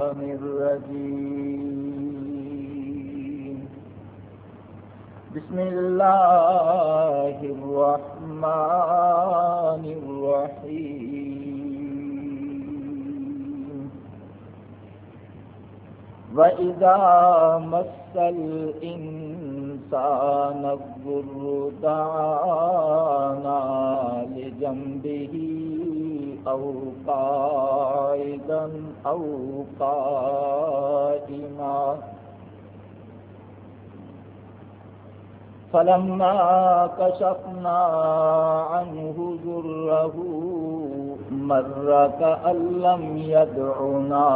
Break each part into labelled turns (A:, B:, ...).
A: الرجيم. بسم الله الرحمن الرحيم. وإذا مس الإنسان الضر دعانا لجنبه أو قائدا أو قائما. فلما كشفنا عنه ذره مر كأن لم يدعنا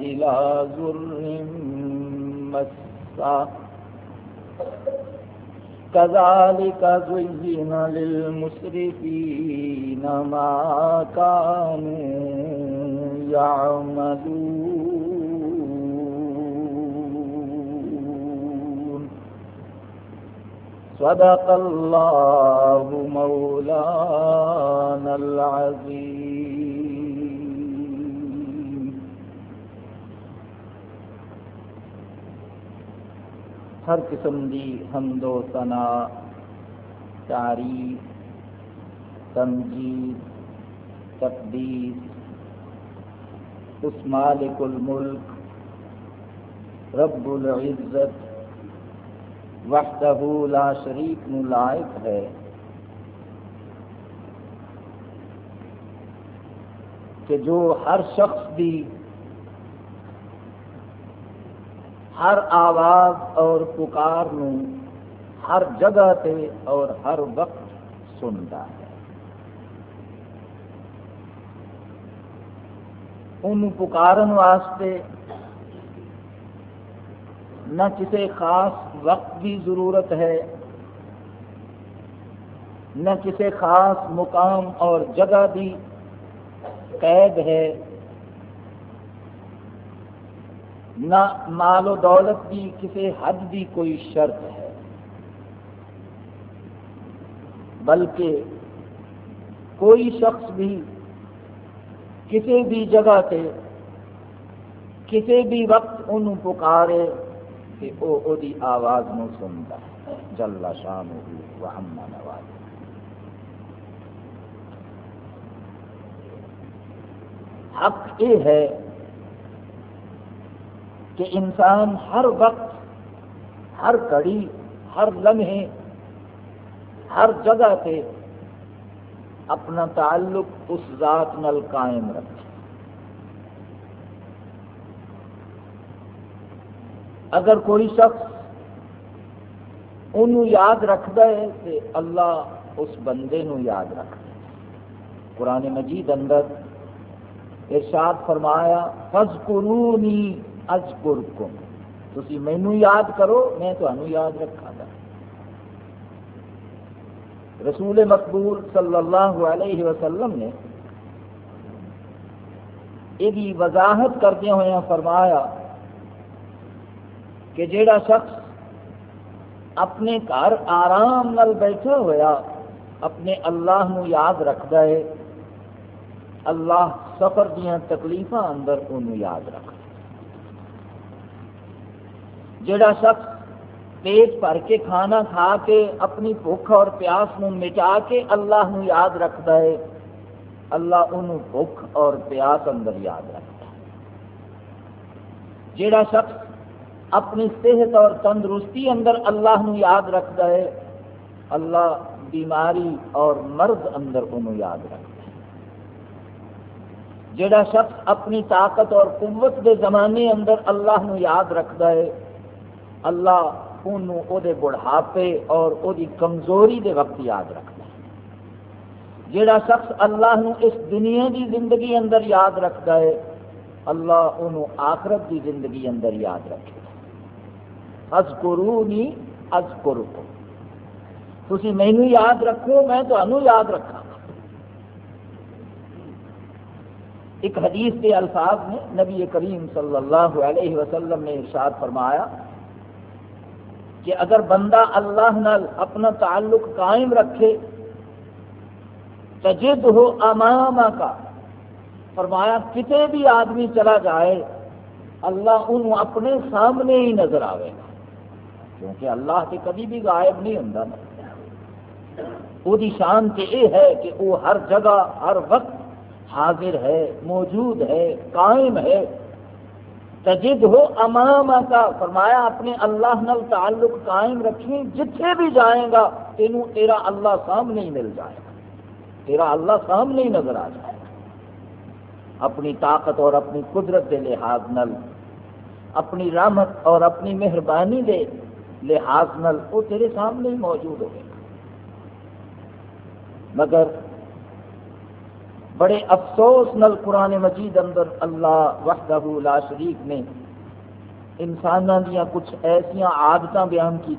A: إلى ذر مسا كذلك زين للمسرفين ما كانوا يعملون. صدق الله مولانا العظيم. ہر قسم دی حمد و ثنا، تعریف تنجید تقدیس اس مالک الملک، رب العزت، وحدہ لا شریک نلائق ہے۔ کہ جو ہر شخص دی ہر آواز اور پکار نو ہر جگہ تے اور ہر وقت سنتا ہے۔ ان پکارن واسطے نہ کسی خاص وقت کی ضرورت ہے، نہ کسی خاص مقام اور جگہ کی قید ہے۔ نہ مال و دولت کی کسی حد کی کوئی شرط ہے، بلکہ کوئی شخص بھی کسی بھی جگہ تے کسی بھی وقت انہوں پکارے کہ وہ او دی آواز نو سنتا ہے۔ جل شان و اما نواز حق یہ ہے کہ انسان ہر وقت، ہر گھڑی، ہر لمحے، ہر جگہ تے اپنا تعلق اس ذات نل قائم رکھے۔ اگر کوئی شخص انہوں یاد رکھتا ہے تو اللہ اس بندے نو یاد رکھتا ہے۔ قرآن مجید اندر ارشاد فرمایا فض قرونی اج تھی مینو یاد کرو، میں تمہیں یاد رکھا گا رسول مقبول صلی اللہ علیہ وسلم نے یہ وضاحت کردیا ہوا فرمایا کہ جیڑا شخص اپنے گھر آرام نال بیٹھا ہوا اپنے اللہ نو یاد رکھتا ہے، اللہ سفر دیا تکلیف اندر انہوں یاد رکھتا جڑا شخص پیٹ بھر کے کھانا کھا کے اپنی بھوک اور پیاس نو مٹا کے اللہ نو یاد رکھتا ہے، اللہ انہوں بھوک اور پیاس اندر یاد رکھتا ہے۔ جڑا شخص اپنی صحت اور تندرستی اندر اللہ نو یاد رکھتا ہے، اللہ بیماری اور مرض اندر انہوں یاد رکھتا ہے۔ جڑا شخص اپنی طاقت اور قوت کے زمانے اندر اللہ نو یاد رکھتا ہے اللہ انہوں او دے بڑھاپے اور او دی کمزوری دے وقت یاد رکھتا ہے۔ جڑا شخص اللہ نو اس دنیا دی زندگی اندر یاد رکھتا ہے، اللہ انہوں آخرت دی زندگی اندر یاد رکھے از قرونی از قرکم تھی مینو یاد رکھو، میں تمہوں یاد رکھا ایک حدیث کے الفاظ میں نبی کریم صلی اللہ علیہ وسلم نے ارشاد فرمایا کہ اگر بندہ اللہ نال اپنا تعلق قائم رکھے تجد ہو امام کا۔ فرمایا کتنے بھی آدمی چلا جائے، اللہ ان اپنے سامنے ہی نظر آئے گا۔ کیونکہ اللہ کے کبھی بھی غائب نہیں ہوں نا۔ وہ شان تو یہ ہے کہ وہ ہر جگہ، ہر وقت حاضر ہے، موجود ہے، قائم ہے۔ تجد ہو امام کا۔ فرمایا، اپنے اللہ نل تعلق قائم رکھیں جتنے بھی جائیں گا، تینوں تیرا اللہ سامنے ہی مل جائے گا۔ تیرا اللہ سامنے ہی نظر آ جائے گا۔ اپنی طاقت اور اپنی قدرت کے لحاظ نل اپنی رحمت اور اپنی مہربانی دے لحاظ نل وہ تیرے سامنے ہی موجود ہوگی مگر بڑے افسوس نل قرآن مجید اندر اللہ وحدہ لا شریف نے انسانوں دیا کچھ ایسا آدت بیان کی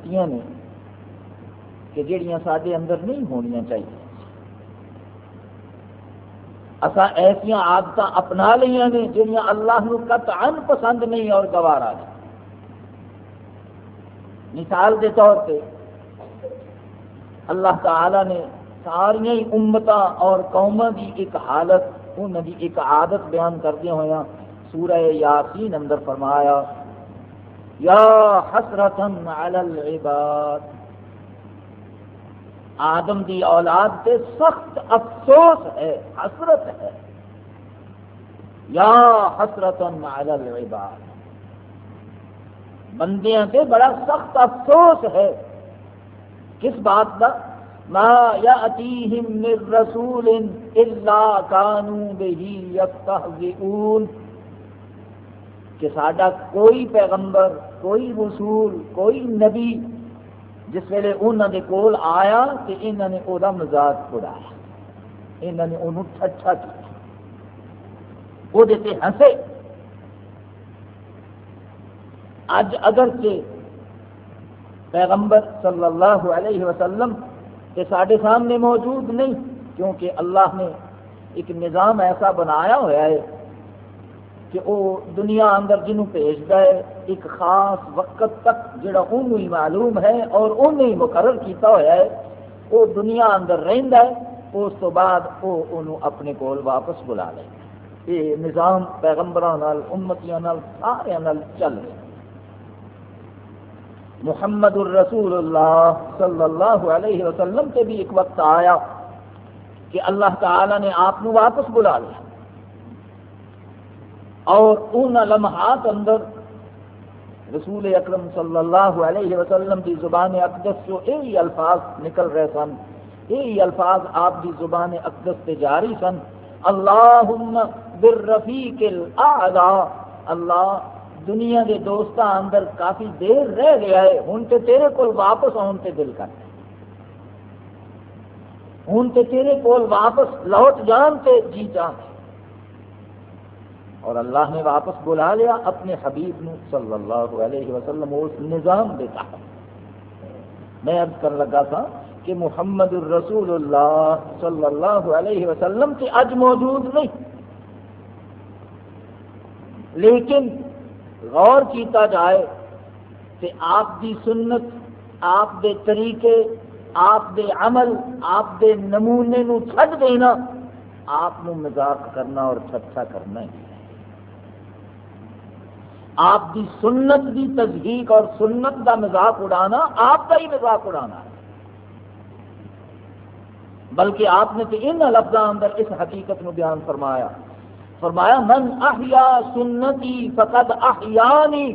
A: کہ جڑیاں سارے اندر نہیں ہونی چاہیے۔ اصا ایسا آدت اپنا لیا نے جہاں اللہ قطعا پسند نہیں اور گوارا نہیں مثال کے طور پہ اللہ تعالی نے ساریا امت اور قوم کی ایک حالت انہوں کی ایک عادت بیان کردیا ہوا سورہ یاسین اندر فرمایا، یا حسرتن علی العباد۔ آدم دی اولاد تے سخت افسوس ہے، حسرت ہے۔ یا حسرتن علی العباد۔ بندیاں تے بڑا سخت افسوس ہے۔ کس بات کا ما یاتیہم من رسول الا کانوا به یستهزئون کہ ساڈا کوئی پیغمبر، کوئی رسول، کوئی نبی جس ویلے انہوں نے کول آیا کہ انہوں نے وہ مزاق اڑایا انہوں نے انہوں ٹھٹھا کیا۔ وہ ہنسے۔ اج اگرچہ پیغمبر صلی اللہ علیہ وسلم کے سارے سامنے موجود نہیں، کیونکہ اللہ نے ایک نظام ایسا بنایا ہوا ہے کہ وہ دنیا اندر جنہوں بھیجتا ہے ایک خاص وقت تک جڑا انہوں ہی معلوم ہے اور انہوں ہی مقرر کیتا ہوا ہے، وہ دنیا اندر رہندا ہے، اس تو بعد وہ انہوں اپنے کول واپس بلا لے۔ یہ نظام پیغمبران امتیاں سارے چل رہا محمد الرسول اللہ صلی اللہ علیہ وسلم سے بھی ایک وقت آیا کہ اللہ تعالی نے آپ واپس بلا لیا۔ اور ان لمحات اندر رسول اکرم صلی اللہ علیہ وسلم کی زبان اقدس جو یہی الفاظ نکل رہے سن یہی الفاظ آپ کی زبان اقدس سے جاری سن۔ اللہ بالرفیق الاعلا اللہ دنیا کے دوستوں اندر کافی دیر رہ گیا ہے ہوں تو تیرے کو واپس آن سے دل کر۔ ہوں تو تیرے کو واپس لوٹ جان سے جی جان۔ اور اللہ نے واپس بلا لیا اپنے حبیب نو صلی اللہ علیہ وسلم اس نظام دیتا میں ارد کر لگا تھا کہ محمد الرسول اللہ صلی اللہ علیہ وسلم کے اج موجود نہیں۔ لیکن غور کیتا جائے کہ آپ دی سنت، آپ دے طریقے، آپ دے عمل، آپ دے نمونے نو چھڈ دینا، آپ نو مزاق کرنا اور چھٹا کرنا ہے۔ آپ دی سنت دی تصدیق اور سنت دا مذاق اڑانا، آپ کا ہی مذاق اڑانا ہے۔ بلکہ آپ نے تو ان لفظوں اندر اس حقیقت نو بیان فرمایا۔ فرمایا، من احیا سنتی فقد احیانی.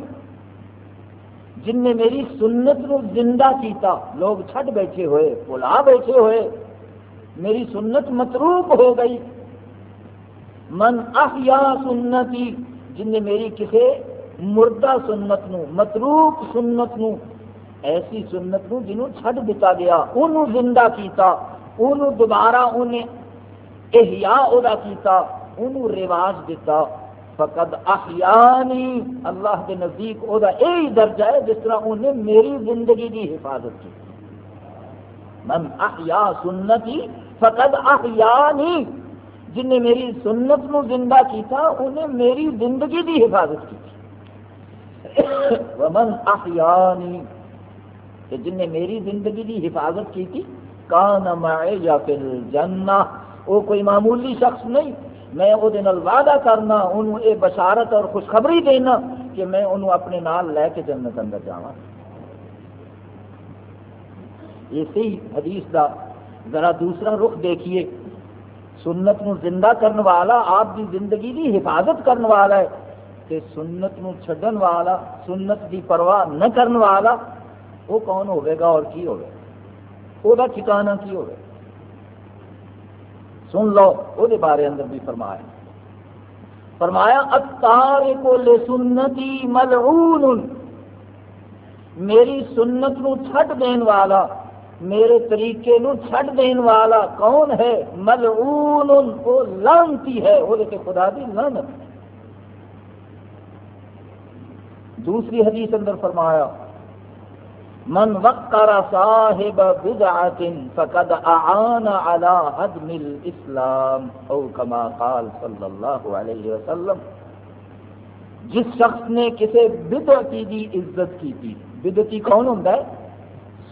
A: جن نے میری سنت نو زندہ کیتا، لوگ چھٹ بیٹھے ہوئے، بلا بیٹھے ہوئے، میری سنت متروک ہو گئی۔ من احیا سنتی جن نے میری کسی مردہ سنت نو، متروک سنت نو، ایسی سنت نو جنہوں چھٹ دتا گیا انہوں زندہ کیتا انہوں دوبارہ انہیں احیاء ادا کیتا۔ انہوں رواج دیتا، فقد احیانی اللہ کے نزدیک وہ یہی درجہ ہے جس طرح انہیں میری زندگی کی حفاظت کی۔ من احیا سنتی، فقد احیانی جن نے میری سنت نو زندہ کیتا انہیں میری زندگی کی حفاظت کی۔ ومن احیانی کہ جن نے میری زندگی کی حفاظت کی تھی، کان معی یا پھر جنہ وہ کوئی معمولی شخص نہیں میں وہ وعدہ کرنا، انہوں یہ بشارت اور خوشخبری دینا کہ میں انہوں اپنے نال لے کے جنت اندر جا اسی حدیث دا ذرا دوسرا رخ دیکھیے۔ سنت نو زندہ کرنے والا آپ کی زندگی کی حفاظت کرنے والا ہے کہ سنت نو چھڈن والا، سنت دی پرواہ نہ کرنے والا، وہ کون ہوئے گا اور کی ہوئے؟ وہ ٹھکانا کی ہوئے؟ سن لو، وہ بارے اندر بھی فرمایا۔ فرمایا اتار کو لے سنتی ملعون۔ میری سنت نو چھٹ دین والا، میرے طریقے نو چھٹ دین والا کون ہے؟ ملعون، وہ لانتی ہے، وہ خدا دی لانت دوسری حدیث اندر فرمایا من وقر صاحب بدعت فقد اعان على هدم الاسلام او كما قال صلی اللہ علیہ وسلم، جس شخص نے کسی بدعتی دی عزت کی تھی، بدعتی کون ہوندا ہے؟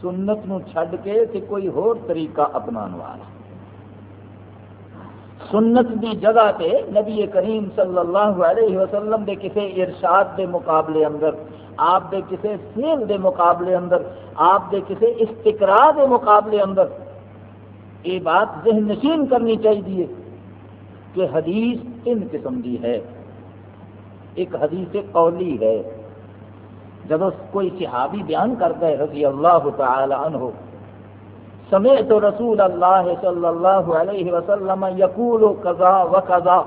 A: سنت نو چھڈ کے تے کوئی ہور طریقہ اپنان والا۔ سنت دی جگہ تے نبی کریم صلی اللہ علیہ وسلم دے کسے ارشاد دے مقابلے اندر، آپ دے کسے فیل دے مقابلے اندر، آپ دے کسے استقرا دے مقابلے اندر یہ بات ذہن نشین کرنی چاہیے کہ حدیث تین قسم کی ہے۔ ایک حدیث قولی ہے۔ جب کوئی صحابی بیان کرتا ہے رضی اللہ تعالی عنہ سمعت رسول اللہ صلی اللہ علیہ وسلم یقول قضا و قضا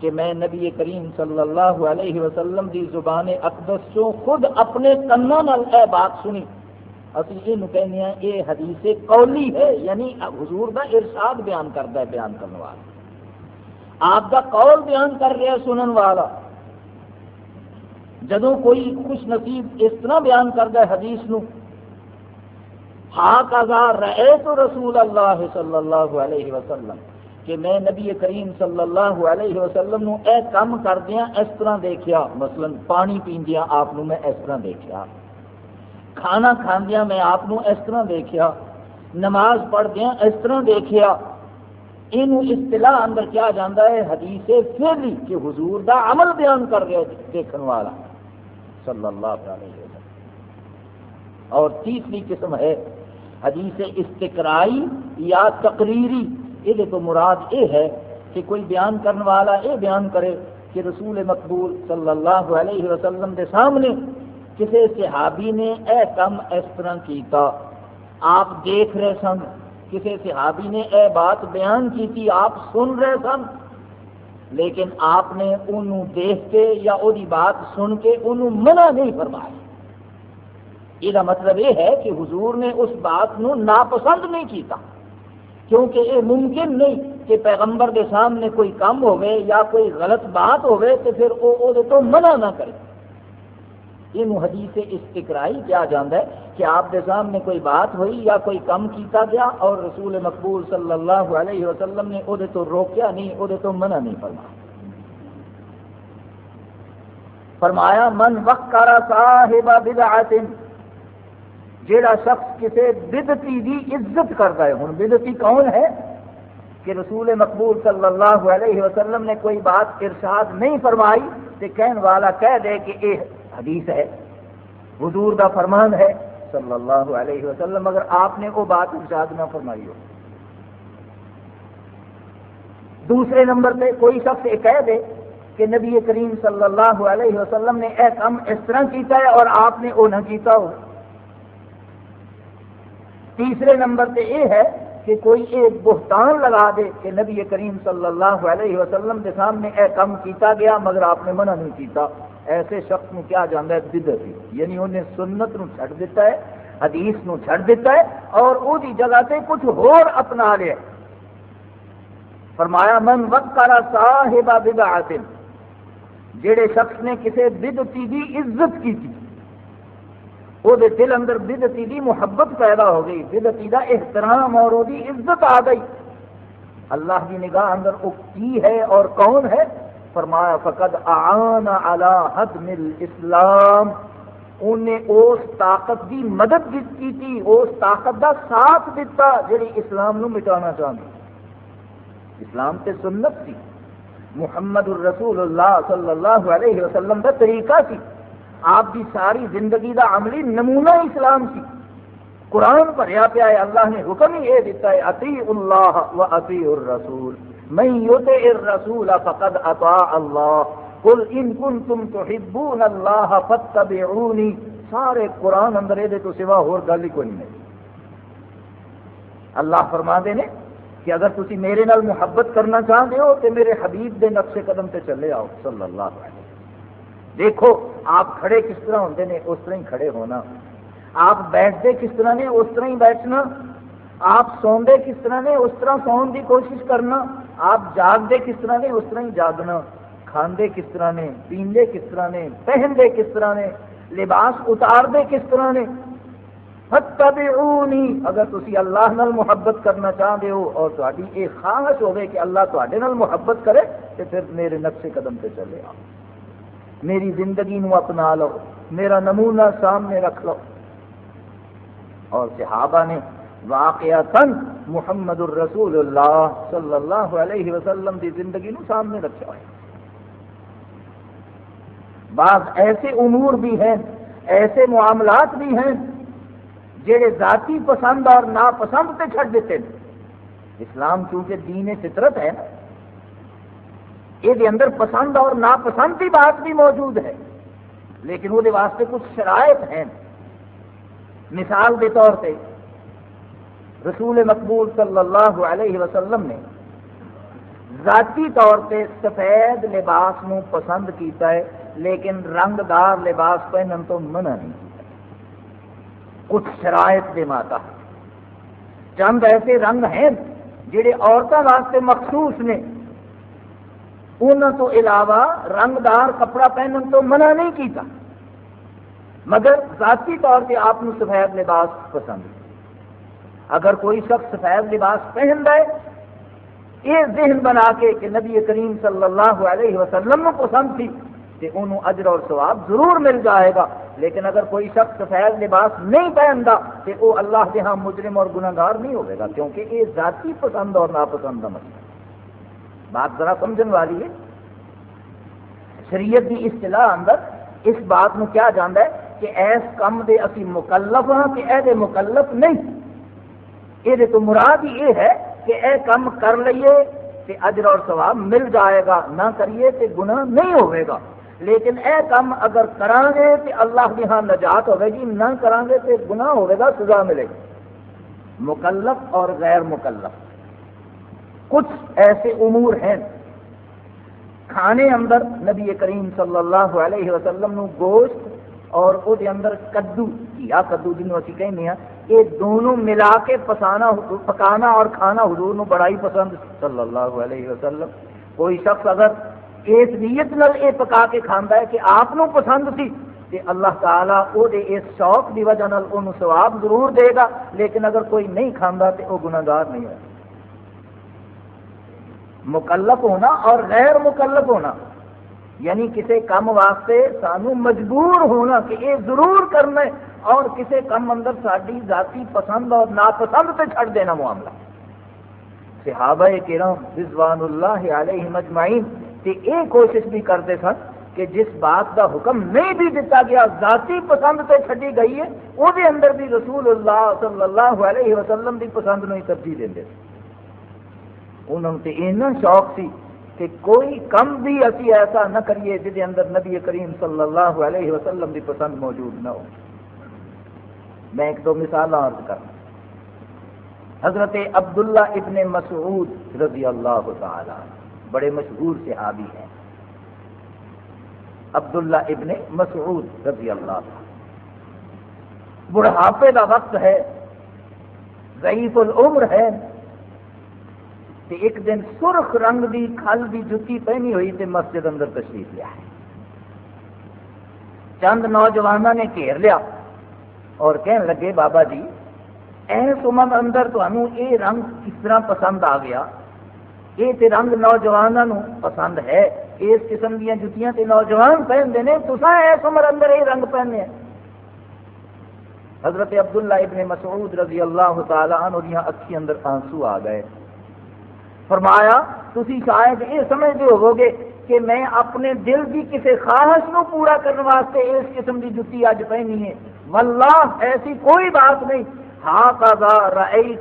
A: کہ میں نبی کریم صلی اللہ علیہ وسلم دی زبان اقدس چوں خود اپنے کنوں اے بات سنی۔ اسی یہ کہنے ہیں، یہ حدیث قولی ہے یعنی حضور دا ارشاد بیان کرتا ہے، بیان کرنے والا۔ آپ کا قول بیان کر رہا سنن والا۔ جدو کوئی خوش نصیب اس طرح بیان کرتا ہے حدیث نو رہے تو رسول اللہ صلی اللہ علیہ وسلم کہ میں نبی کریم صلی اللہ علیہ وسلم نو اے کام کردیا اس طرح دیکھیا۔ مثلا پانی پیندیا آپ میں اس طرح دیکھیا۔ کھانا کھاندیا میں آپ اس طرح دیکھیا۔ نماز پڑھدیا اس طرح دیکھیا۔ یہ اصطلاح اندر کیا جانا ہے؟ حدیث پھر کہ حضور دا عمل بیان کر رہے دیکھنے والا۔ صلی اللہ علیہ وسلم۔ اور تیسری قسم ہے حدیث استقرائی یا تقریری، یہ تو مراد یہ ہے کہ کوئی بیان کرنے والا یہ بیان کرے کہ رسول مقبول صلی اللہ علیہ وسلم کے سامنے کسی صحابی نے اے کم اس طرح کیتا۔ آپ دیکھ رہے سن کسی صحابی نے اے بات بیان کی تھی آپ سن رہے سن۔ لیکن آپ نے انہوں دیکھ کے یا وہی بات سن کے انہوں منع نہیں فرمایا یہ مطلب یہ ہے کہ حضور نے اس بات نو ناپسند نہیں کیتا، کیونکہ یہ ممکن نہیں کہ پیغمبر کے سامنے کوئی کام ہوئے یا کوئی غلط بات ہوئے تو پھر وہ تو منع نہ کرے۔ یہ حدیث استقرائی کیا جانا ہے کہ آپ کے سامنے کوئی بات ہوئی یا کوئی کم کیتا گیا اور رسول مقبول صلی اللہ علیہ وسلم نے وہ تو روکیا نہیں وہ تو منع نہیں فرمایا۔ فرمایا، من وقت کرا صاحب بدعت جیڑا شخص کسی بدتی دی عزت کرتا ہے ہوں بدتی کون ہے؟ کہ رسول مقبول صلی اللہ علیہ وسلم نے کوئی بات ارشاد نہیں فرمائی تو کہن والا کہہ دے کہ یہ حدیث ہے، حضور دا فرمان ہے صلی اللہ علیہ وسلم اگر آپ نے وہ بات ارشاد نہ فرمائی ہو۔ دوسرے نمبر پہ کوئی شخص یہ کہہ دے کہ نبی کریم صلی اللہ علیہ وسلم نے اے کام اس طرح کیتا ہے اور آپ نے وہ نہ کیتا ہو۔ تیسرے نمبر پہ یہ ہے کہ کوئی ایک بہتان لگا دے کہ نبی کریم صلی اللہ علیہ وسلم کے سامنے اے کم کیتا گیا مگر آپ نے منع نہیں کیتا۔ ایسے شخص نو کیا جانا ہے؟ بدت یعنی انہیں سنت نو چھڑ دیتا ہے، حدیث نو چھڑ دیتا ہے اور وہ جگہ سے کچھ اور اپنا لیا فرمایا، من وقت کرا صاحب بدعت جڑے شخص نے کسی بدتی دی عزت کی تھی وہ دل اندر بدتی دی محبت پیدا ہو گئی بدتی دا احترام اور وہ عزت آ گئی۔ اللہ کی نگاہ اندر وہ کی ہے اور کون ہے؟ فرمایا، فقد آن علی حدم الاسلام انہیں اس طاقت کی مدد کی تھی، اس طاقت دا ساتھ دیتا جڑی اسلام نو مٹانا چاہتی اسلام تے سنت تھی محمد الرسول اللہ صلی اللہ علیہ وسلم کا طریقہ سی۔ آپ کی ساری زندگی دا عملی نمونہ اسلام سی قرآن پڑھیا پیا ہے، اللہ نے حکم ہی یہ دیتا ہے اتی اللہ و اتی الرسول۔ میں یوتے الرسول فقد اطاع اللہ۔ قل ان کنتم تحبون اللہ فتبعونی سارے قرآن اندر یہ تو سوا ہور گل ہی کوئی نہیں۔ اللہ فرما دے نے کہ اگر تسی میرے نال محبت کرنا چاہتے ہو تو میرے حبیب دے نقش قدم تے چلے آؤ، صلی اللہ علیہ وسلم۔ دیکھو، آپ کھڑے کس طرح ہوتے ہیں اس طرح ہی کھڑے ہونا۔ آپ بیٹھتے کس طرح نے؟ اس طرح ہی بیٹھنا۔ آپ سوندے کس طرح نے؟ اس طرح سون کی کوشش کرنا۔ آپ جاگتے کس طرح نے؟ اس طرح ہی جاگنا۔ کھاندے کس طرح نے؟ پیندے کس طرح نے؟ پہنتے کس طرح نے؟ لباس اتارتے کس طرح نے؟ فتبعونی اگر تسی اللہ نال محبت کرنا چاہتے ہو اور تاری یہ خواہش ہوگی کہ اللہ تے محبت کرے تو پھر میرے نقشے قدم پہ چلے آؤ۔ میری زندگی نو اپنا لو، میرا نمونہ سامنے رکھ لو۔ اور صحابہ نے واقعہ محمد الرسول اللہ صلی اللہ علیہ وسلم کی زندگی نو سامنے رکھا ہے۔ بعض ایسے امور بھی ہیں، ایسے معاملات بھی ہیں جہے ذاتی پسند اور ناپسند پہ چھڑ دیتے ہیں۔ اسلام کیونکہ دین فطرت ہے نا یہ اندر پسند اور ناپسند کی بات بھی موجود ہے، لیکن وہ واسطے کچھ شرائط ہیں۔ مثال کے طور پہ، رسول مقبول صلی اللہ علیہ وسلم نے ذاتی طور پہ سفید لباس نو پسند کیتا ہے، لیکن رنگ دار لباس پہنن تو منع نہیں کیتا۔ کچھ شرائط دے ماتا چند ایسے رنگ ہیں جڑے عورتوں واسطے مخصوص نے۔ تو علاوہ رنگدار کپڑا پہننے تو منع نہیں کیتا۔ مگر ذاتی طور پہ آپ سفید لباس پسند۔ اگر کوئی شخص سفید لباس پہن رہے یہ ذہن بنا کے کہ نبی کریم صلی اللہ علیہ وسلم پسند تھی کہ انہوں اجر اور ثواب ضرور مل جائے گا۔ لیکن اگر کوئی شخص سفید لباس نہیں پہنتا تو وہ اللہ کے ہاں مجرم اور گناگار نہیں ہوگا کیونکہ یہ ذاتی پسند اور ناپسند کا مسئلہ۔ بات ذرا سمجھنے والی ہے۔ شریعت کی اصطلاح اندر اس بات نو کیا جانا ہے کہ ایس کم دے اسی مکلف ہاں کہ اے دے مکلف نہیں۔ یہ تو مراد ہی یہ ہے کہ اے کم کر لیے کہ اجر اور ثواب مل جائے گا۔ نہ کریے تو گناہ نہیں ہوئے گا۔ لیکن اے کم اگر کران گے تو اللہ کی ہاں نجات ہوئے گی، نہ کران گے تو گناہ ہوئے گا، سزا ملے گی۔ مکلف اور غیر مکلف۔ کچھ ایسے امور ہیں۔ کھانے اندر نبی کریم صلی اللہ علیہ وسلم نو گوشت اور او دے اندر کدو کیا کدو جنوں اسی کہنے ہیں، یہ دونوں ملا کے پسانا، پکانا اور کھانا حضور نو بڑا ہی پسند۔ صلی اللہ علیہ وسلم، کوئی شخص اگر اس نیت نال یہ پکا کے کھانا ہے کہ آپ نو پسند سی کہ اللہ تعالیٰ وہ اس شوق کی وجہ نال ثواب ضرور دے گا، لیکن اگر کوئی نہیں کھانا تو وہ گناگار نہیں ہوگا مکلف ہونا اور غیر مکلف ہونا۔ یعنی کسی کام واسطے سانو مجبور ہونا کہ یہ ضرور کرنا ہے اور کسی کم اندر ساری ذاتی پسند اور ناپسند پہ چھڑ دینا معاملہ۔ صحابہ کرام رضوان اللہ علیہ مجمعین کہ یہ کوشش بھی کرتے سن کہ جس بات کا حکم نہیں بھی دیتا گیا، ذاتی پسند پہ چھڈی گئی ہے وہ اندر بھی رسول اللہ صلی اللہ علیہ وسلم کی پسند نہیں ترجیح دیں انہوں نے اتنا شوق سی کہ کوئی کم بھی اسی ایسا نہ کریے جہد اندر نبی کریم صلی اللہ علیہ وسلم کی پسند موجود نہ ہو۔ میں ایک دو مثال عرض کرنا حضرت عبداللہ ابن مسعود رضی اللہ تعالی بڑے مشہور صحابی ہیں۔ عبداللہ ابن مسعود رضی اللہ تعالی۔ بڑھاپے کا وقت ہے، ضعیف العمر ہے۔ ایک دن سرخ رنگ دی، کھل دی، جتی پہنی ہوئی تے مسجد اندر تشریف لیا ہے۔ چند نوجوانوں نے گھیر لیا اور کہنے لگے، بابا جی ایس عمر اندر تمہوں یہ رنگ کس طرح پسند آ گیا؟ یہ تے رنگ نوجوانوں پسند ہے۔ اس قسم دیا جتیاں تے نوجوان پہنتے ہیں تو ایس عمر اندر یہ رنگ پہننے ہیں۔ حضرت عبداللہ ابن مسعود رضی اللہ تعالیٰ عنہ اکھی اندر آنسو آ گئے۔ فرمایا تھی شاید یہ سمجھتے ہوو گے کہ میں اپنے دل کی کسی خواہش نو پورا کرنے واسطے اس قسم کی جتی اج پہنی ہے۔ واللہ، ایسی کوئی بات نہیں۔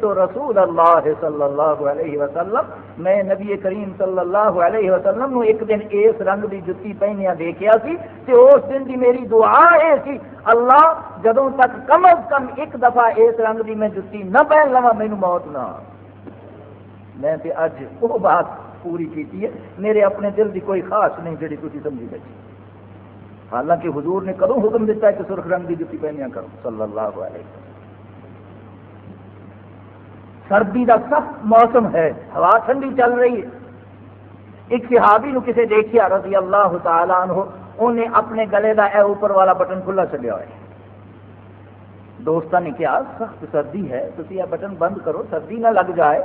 A: تو رسول اللہ صلی اللہ علیہ وسلم۔ میں نبی کریم صلی اللہ علیہ وسلم نو ایک دن اس رنگ دی جتی پہنیا دیکھا سی تے اس دن دی میری دعا اے سی، اللہ، جدوں تک کم از کم ایک دفعہ اس رنگ دی میں جتی نہ پہن لوا مینو موت نہ میں تے اج وہ بات پوری کیتی ہے، میرے اپنے دل دی کوئی خاص نہیں جڑی تھی سمجھی بیٹھی۔ حالانکہ حضور نے کدوں حکم دیتا ہے کہ سرخ رنگ کی جتی پہنیا کرو؟ صلی اللہ علیہ وسلم۔ سردی کا سخت موسم ہے، ہوا ٹھنڈی چل رہی ہے۔ ایک صحابی نو کسے دیکھیا رضی اللہ تعالیٰ عنہ انہیں اپنے گلے کا اے اوپر والا بٹن کھلا چلیا ہوا ہے دوستہ نے کیا سخت سردی ہے تو یہ بٹن بند کرو، سردی نہ لگ جائے۔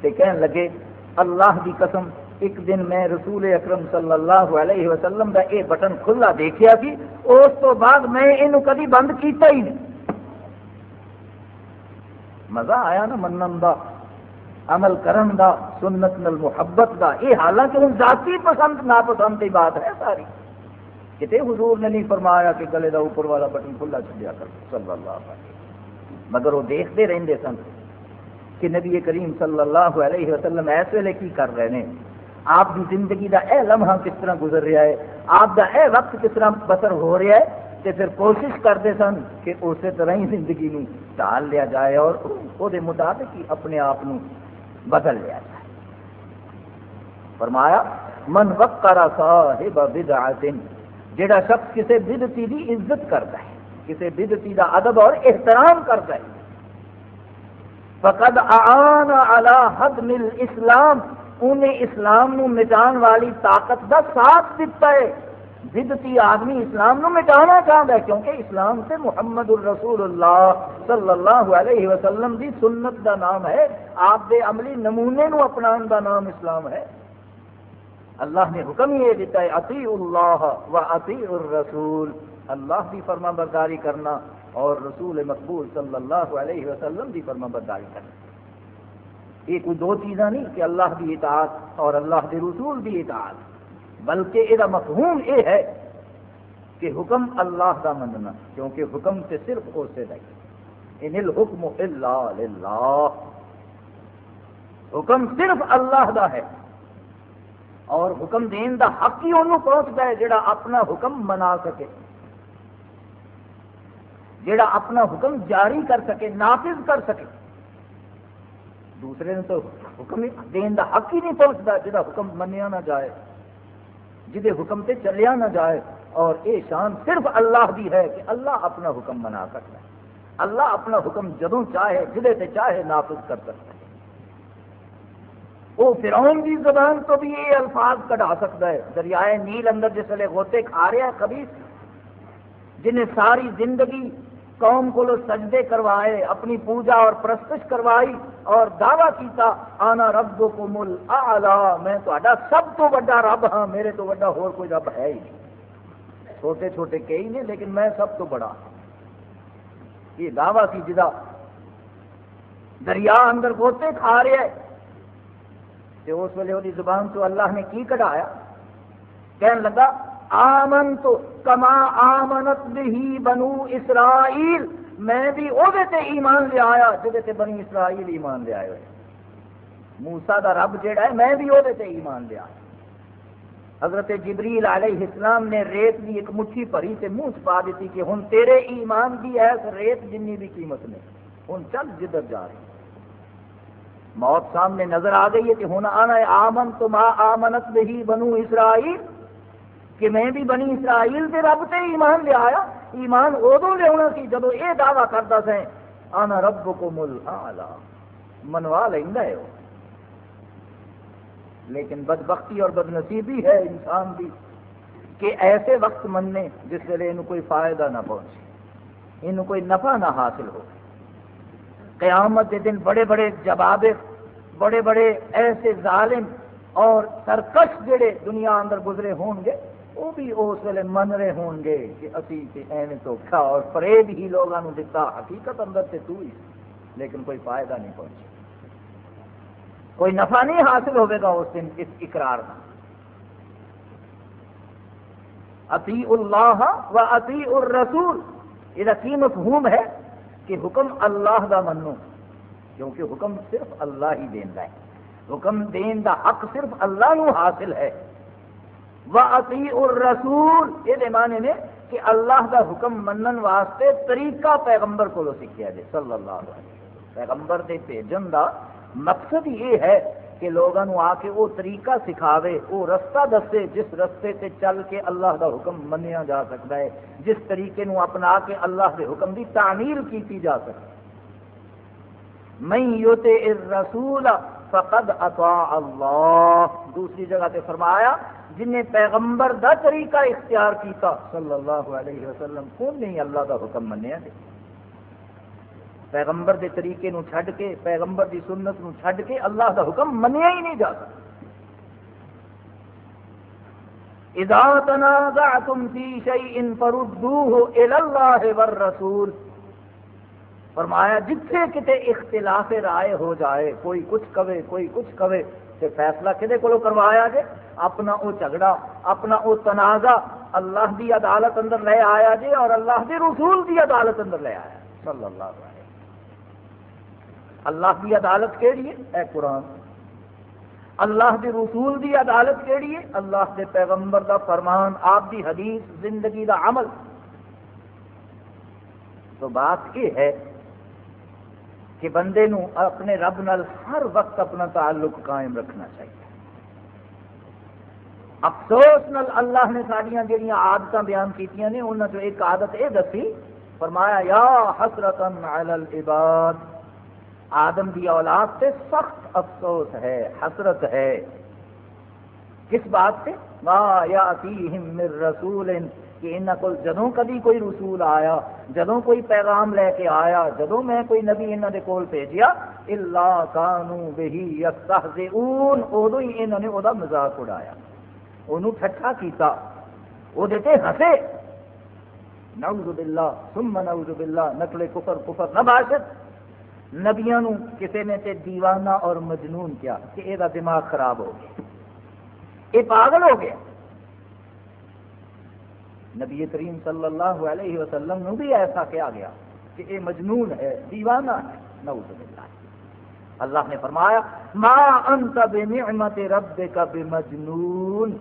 A: تو کہنے لگے، اللہ کی قسم، ایک دن میں رسول اکرم صلی اللہ علیہ وسلم کا یہ بٹن کھلا دیکھا سی، اس تو بعد میں یہ کدی بند کیتا ہی نہیں۔ مزہ آیا نا منن دا، عمل کرن دا، سنت نل محبت دا۔ یہ حالانکہ ان ذاتی پسند، ناپسند کی بات ہے ساری۔ کتنے حضور نے نہیں فرمایا کہ گلے دا اوپر والا بٹن کھلا چلیا کر، صلی اللہ علیہ وسلم۔ مگر وہ دیکھتے رہتے سن۔ کہ نبی کریم صلی اللہ علیہ وسلم اس ویلے کی کر رہے ہیں۔ آپ کی زندگی دا اے لمحہ کس طرح گزر رہا ہے؟ آپ دا اے وقت کس طرح بسر ہو رہا ہے؟ کہ پھر کوشش کرتے سن کہ اسی طرح ہی زندگی نو ٹال لیا جائے اور وہ مطابق ہی اپنے آپ بدل لیا جائے۔ فرمایا، من وقت صاحب بدعت، جڑا شخص کسی بدتی دی عزت کرتا ہے کسی بدتی دا ادب اور احترام کرتا ہے فقد آن علی حدم الاسلام۔ انہیں اسلام نو مٹان والی طاقت دا ساتھ دیتا ہے۔ بدتی آدمی اسلام نو مٹانا چاہتا ہے کیونکہ اسلام سے محمد الرسول اللہ صلی اللہ علیہ وسلم دی سنت دا نام ہے۔ آپ دے عملی نمونے نو اپنان دا نام اسلام ہے۔ اللہ نے حکم یہ دیتا ہے عطی اللہ و عطی الرسول۔ اللہ کی فرما برداری کرنا۔ اور رسول مقبول صلی اللہ علیہ وسلم کی فرما برداری کرنا یہ کوئی دو چیزاں نہیں کہ اللہ کی اطاعت اور اللہ کے رسول کی اطاعت، بلکہ یہ مفہوم یہ ہے کہ حکم اللہ کا مننا، کیونکہ حکم سے صرف اسے رہے ان الحکم اللہ للہ۔ حکم صرف اللہ دا ہے۔ اور حکم دین دا حق ہی انہوں پہنچتا ہے، جڑا اپنا حکم منا سکے۔ جڑا اپنا حکم جاری کر سکے، نافذ کر سکے۔ دوسرے نے تو حکم دین دا حق ہی نہیں پہنچتا جڑا حکم منیا نہ جائے جہے حکم سے چلیا نہ جائے۔ اور یہ شان صرف اللہ دی ہے کہ اللہ اپنا حکم بنا سکتا ہے۔ اللہ اپنا حکم جدوں چاہے، جدے سے چاہے نافذ کر سکتا ہے۔ وہ فرعون کی زبان تو بھی یہ الفاظ کٹا سکتا ہے۔ دریائے نیل اندر جس ویلے غوطے کھا رہا ہے کبھی جنہیں ساری زندگی قوم کو سجدے کروائے، اپنی پوجا اور پرستش کروائی اور دعویٰ کیتا، آنا رب کو مل آلہ میں تا سب تو بڑا رب ہاں میرے تو بڑا ہور کوئی رب ہے ہی نہیں۔ چھوٹے چھوٹے کئی نے لیکن میں سب تو بڑا۔ ہاں یہ دعویٰ کی جدا۔ دریا اندر گوتے کھا رہا ہے تو اس ویلے وہ زبان تو اللہ نے کی کٹایا کہنے لگا آمن تو کما آمنت بھی بنو اسرائیل۔ میں بھی وہ ایمان لے آیا جہد بنی اسرائیل ایمان لے آئے موسا دا رب جہا ہے، میں بھی وہ ایمان لیا حضرت جبریل علیہ السلام نے ریت کی ایک مٹھی پری سے منہ پا دیتی کہ ہوں تیرے ایمان کی ہے ریت جنی بھی قیمت نہیں ہوں چل جدھر جا رہی۔ موت سامنے نظر آ گئی ہے کہ ہوں آنا ہے آمن تو ماں آمنت بھی بنو اسرائیل۔ کہ میں بھی بنی اسرائیل کے رب سے ایمان لیا آیا، ایمان ادو لیا سی جب یہ دعوی کرتا سا آنا رب کو مل آلہ منوا لینا ہے وہ۔ لیکن بدبختی اور بد نصیبی ہے انسان بھی کہ ایسے وقت مننے جس ویلے یہ کوئی فائدہ نہ پہنچے یہ کوئی نفع نہ حاصل ہو۔ قیامت کے دن بڑے بڑے جواب، بڑے بڑے ایسے ظالم اور سرکش جڑے دنیا اندر گزرے ہون گے وہ بھی اس ویلے من رہے ہون گے کہ اسی ایویں دھوکھا اور فریب ہی لوگوں دتا، حقیقت اندر سے تو ہی لیکن کوئی فائدہ نہیں پہنچا۔ کوئی نفع نہیں حاصل ہوئے گا اس دن اس اقرار کا اتی اللہ و اتی الرسول۔ یہ کی مفہوم ہے کہ حکم اللہ دا منو، کیونکہ حکم صرف اللہ ہی دینا ہے۔ حکم دین دا حق صرف اللہ نو حاصل ہے۔ و الرسول۔ یہ معنی نے کہ اللہ دا حکم منن واسطے طریقہ پیغمبر کو سیکھا جائے، صلی اللہ علیہ وسلم۔ پیغمبر دے بھیجن دا مقصد یہ ہے کہ لوگوں آ کے وہ طریقہ سکھاوے، وہ رستہ دسے جس رستے سے چل کے اللہ دا حکم منیا جا سکتا ہے، جس طریقے نو اپنا کے اللہ کے حکم کی تعمیر کی جا سکتی میں یوتے رسول فقد اطاع اللہ۔ دوسری جگہ تے فرمایا جن نے پیغمبر دا طریقہ اختیار کیتا، صلی اللہ علیہ وسلم، کون نہیں اللہ دا حکم منیا دے؟ پیغمبر دے طریقے نو چھڈ کے، پیغمبر دی سنت نو چھڈ کے اللہ دا حکم منیا ہی نہیں جا سکتا۔ اذا تنازعتم في شيء فردوه الى الله والرسول۔ فرمایا، جتھے کتے اختلاف رائے ہو جائے، کوئی کچھ کہے، کوئی کچھ کہے تے فیصلہ کدے کو کروایا جے؟ اپنا او جھگڑا، اپنا او تنازع اللہ دی عدالت اندر لے آیا جے اور اللہ دی رسول دی عدالت اندر لے آیا صلی اللہ علیہ اللہ کی عدالت کہڑی ہے؟ اے قرآن۔ اللہ کے رسول کی عدالت کہڑی ہے؟ اللہ کے پیغمبر کا فرمان، آپ کی حدیث، زندگی کا عمل۔ تو بات یہ ہے کہ بندے نو اپنے رب نال ہر وقت اپنا تعلق قائم رکھنا چاہیے۔ افسوس نال اللہ نے ساریا جہاں آدت بیان کی انہوں نے ایک عادت یہ دسی، فرمایا، یا حسرت العباد، آدم کی اولاد سے سخت افسوس ہے، حسرت ہے۔ کس بات سے ما یا من رسول کہ انہوں کو جدوں کبھی کوئی رسول آیا، جدوں کوئی پیغام لے کے آیا، جدوں میں کوئی نبی انہوں نے کول بھیجیا اللہ کانو بہی یستہزئون، ادو ہی انہوں نے وہ مذاق اڑایا۔ انہوں ٹھٹھا کیتا وہ دیتے ہسے نعوذ باللہ، ثم نعوذ باللہ، نقل کفر کفر نہ باشد۔ نبیا کسی نے تے دیوانہ اور مجنون کیا کہ یہ دماغ خراب ہو گیا۔ یہ پاگل ہو گیا۔ نبی کریم صلی اللہ علیہ وسلم نو بھی ایسا کیا گیا کہ یہ مجنون ہے، دیوانہ ہے۔ نعوذ باللہ۔ اللہ نے فرمایا، ما انت بنعمت ربک بمجنون۔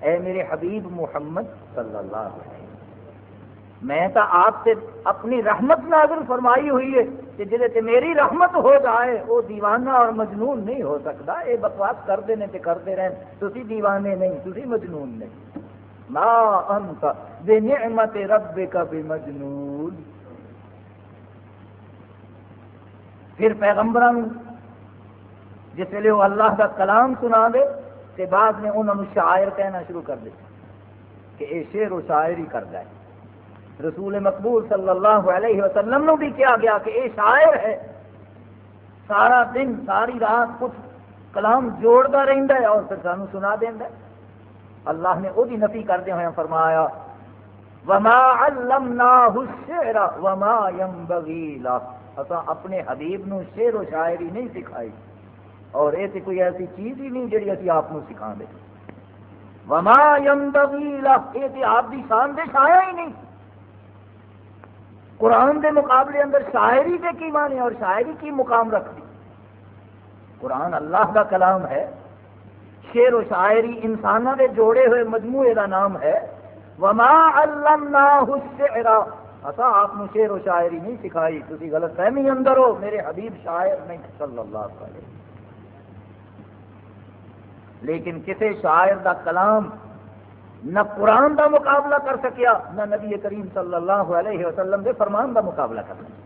A: اے میرے حبیب محمد صلی اللہ علیہ وسلم، میں تو آپ سے اپنی رحمت نازل فرمائی ہوئی ہے کہ جی میری رحمت ہو جائے، وہ دیوانہ اور مجنون نہیں ہو سکتا۔ یہ بکواس کرتے ہیں تو کرتے رہے تھی دیوانے نہیں تھی مجنون نہیں۔ ما انت بے نعمت رب پھر پیغمبر جس ویلے وہ اللہ کا کلام سنا دے تو بعد میں انہوں نے شاعر کہنا شروع کر دیا کہ یہ شعر و شاعر ہی کرتا ہے رسول مقبول صلی اللہ علیہ وسلم نو بھی کیا گیا کہ یہ شاعر ہے، سارا دن، ساری رات کچھ کلام جوڑتا رہتا ہے اور پھر سانو سنا دینا اللہ نے وہ نفی کردے ہوئے فرمایا، وما علمناه الشعر وما ينبغي له۔ اسا اپنے حبیب نو شعر و شاعری نہیں سکھائی، اور یہ تو کوئی ایسی چیز ہی نہیں جڑی اسی آپ سکھا دے۔ وما ينبغي له۔ یہ تو آپ دی شان دے شایا ہی نہیں۔ قرآن دے مقابلے اندر شاعری کے کی مانے اور شاعری کی مقام رکھتی قرآن اللہ کا کلام ہے۔ شعر و شاعری انسانوں کے جوڑے ہوئے مجموعے کا نام ہے، وما علمناہ الشعر۔ اسا آپ نے شعر و شاعری نہیں سکھائی تھی غلط فہمی اندر ہو، میرے حبیب شاعر نہیں، صلی اللہ علیہ وسلم۔ لیکن کسی شاعر دا کلام نہ قرآن دا مقابلہ کر سکیا، نہ نبی کریم صلی اللہ علیہ وسلم دے فرمان دا مقابلہ کر سکیا۔